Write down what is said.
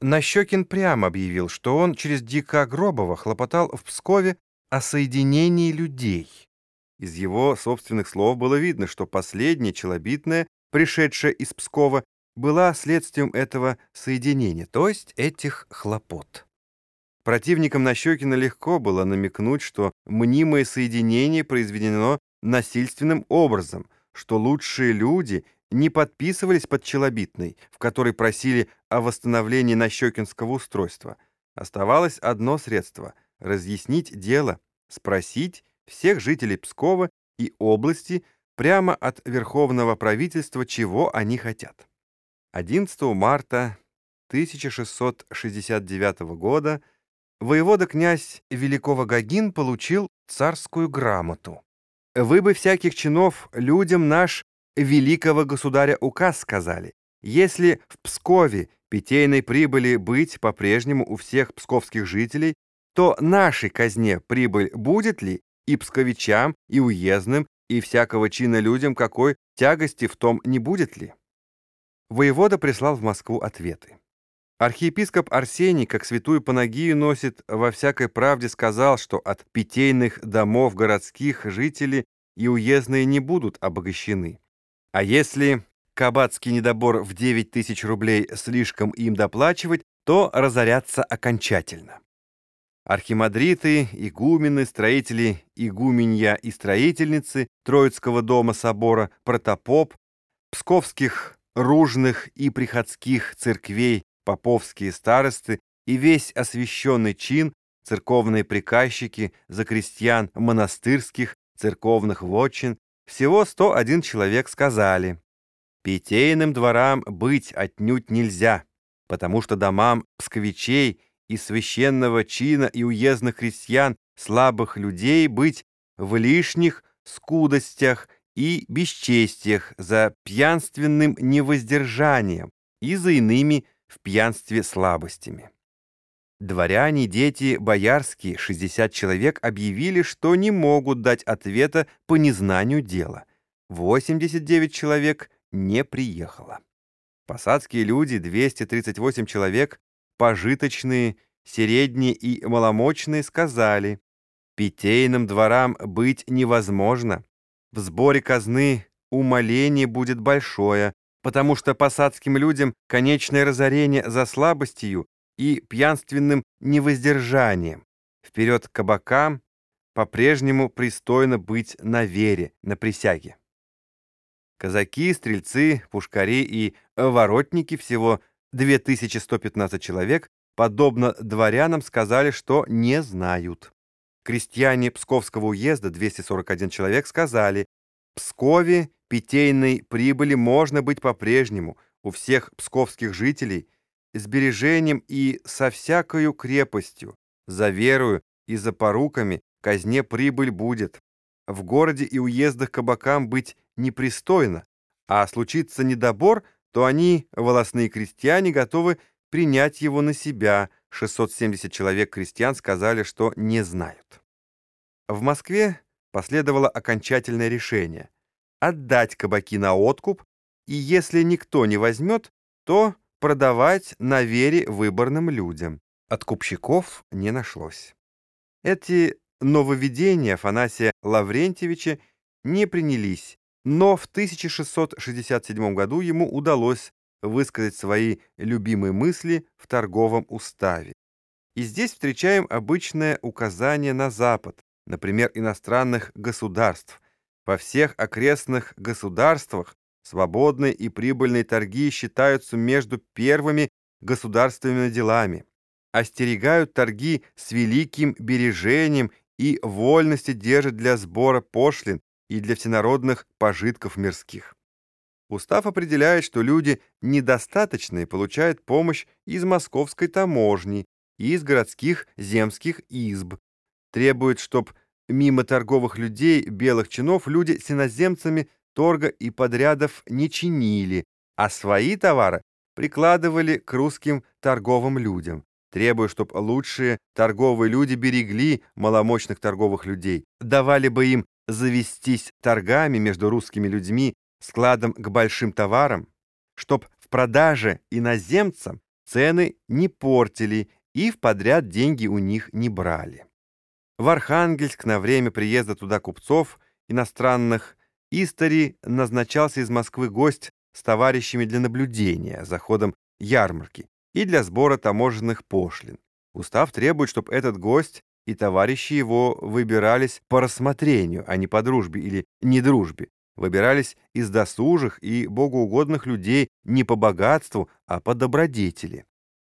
Нащекин прямо объявил, что он через Дика Гробова хлопотал в Пскове о соединении людей. Из его собственных слов было видно, что последняя челобитная, пришедшая из Пскова, была следствием этого соединения, то есть этих хлопот. Противникам Нащекина легко было намекнуть, что мнимое соединение произведено насильственным образом, что лучшие люди — не подписывались под челобитной, в которой просили о восстановлении нащекинского устройства. Оставалось одно средство — разъяснить дело, спросить всех жителей Пскова и области прямо от Верховного правительства, чего они хотят. 11 марта 1669 года воевода-князь Великого Гагин получил царскую грамоту. «Вы бы всяких чинов людям наш великого государя указ сказали. Если в Пскове питейной прибыли быть по-прежнему у всех псковских жителей, то нашей казне прибыль будет ли и псковичам, и уездным, и всякого чина людям какой тягости в том не будет ли? Воевода прислал в Москву ответы. Архиепископ Арсений, как святую Панагию носит, во всякой правде сказал, что от питейных домов городских жители и уездные не будут обогащены. А если кабацкий недобор в 9 тысяч рублей слишком им доплачивать, то разорятся окончательно. Архимандриты, игумены, строители, игуменья и строительницы Троицкого дома собора, протопоп, псковских, ружных и приходских церквей, поповские старосты и весь освященный чин, церковные приказчики, закрестьян монастырских, церковных вотчин, всего 101 человек сказали, «Питейным дворам быть отнюдь нельзя, потому что домам псковичей и священного чина и уездных крестьян слабых людей быть в лишних скудостях и бесчестиях за пьянственным невоздержанием и за иными в пьянстве слабостями». Дворяне, дети, боярские, 60 человек объявили, что не могут дать ответа по незнанию дела. 89 человек не приехало. Посадские люди, 238 человек, пожиточные, средние и маломочные, сказали, питейным дворам быть невозможно. В сборе казны умоление будет большое, потому что посадским людям конечное разорение за слабостью и пьянственным невоздержанием. Вперед кабакам по-прежнему пристойно быть на вере, на присяге. Казаки, стрельцы, пушкари и воротники, всего 2115 человек, подобно дворянам, сказали, что не знают. Крестьяне Псковского уезда, 241 человек, сказали, Пскове питейной прибыли можно быть по-прежнему, у всех псковских жителей – сбережением и со всякою крепостью, за верою и за поруками казне прибыль будет. В городе и уездах кабакам быть непристойно, а случится недобор, то они, волосные крестьяне, готовы принять его на себя. 670 человек крестьян сказали, что не знают. В Москве последовало окончательное решение – отдать кабаки на откуп, и если никто не возьмет, то продавать на вере выборным людям. Откупщиков не нашлось. Эти нововведения Афанасия Лаврентьевича не принялись, но в 1667 году ему удалось высказать свои любимые мысли в торговом уставе. И здесь встречаем обычное указание на Запад, например, иностранных государств. Во всех окрестных государствах Свободные и прибыльные торги считаются между первыми государственными делами. Остерегают торги с великим бережением и вольности держат для сбора пошлин и для всенародных пожитков мирских. Устав определяет, что люди недостаточные получают помощь из московской таможни и из городских земских изб. Требует, чтоб мимо торговых людей, белых чинов, люди с иноземцами торга и подрядов не чинили, а свои товары прикладывали к русским торговым людям, требуя, чтобы лучшие торговые люди берегли маломощных торговых людей, давали бы им завестись торгами между русскими людьми складом к большим товарам, чтоб в продаже иноземцам цены не портили и в подряд деньги у них не брали. В Архангельск на время приезда туда купцов иностранных Истори назначался из Москвы гость с товарищами для наблюдения за ходом ярмарки и для сбора таможенных пошлин. Устав требует, чтобы этот гость и товарищи его выбирались по рассмотрению, а не по дружбе или недружбе. Выбирались из досужих и богоугодных людей не по богатству, а по добродетели.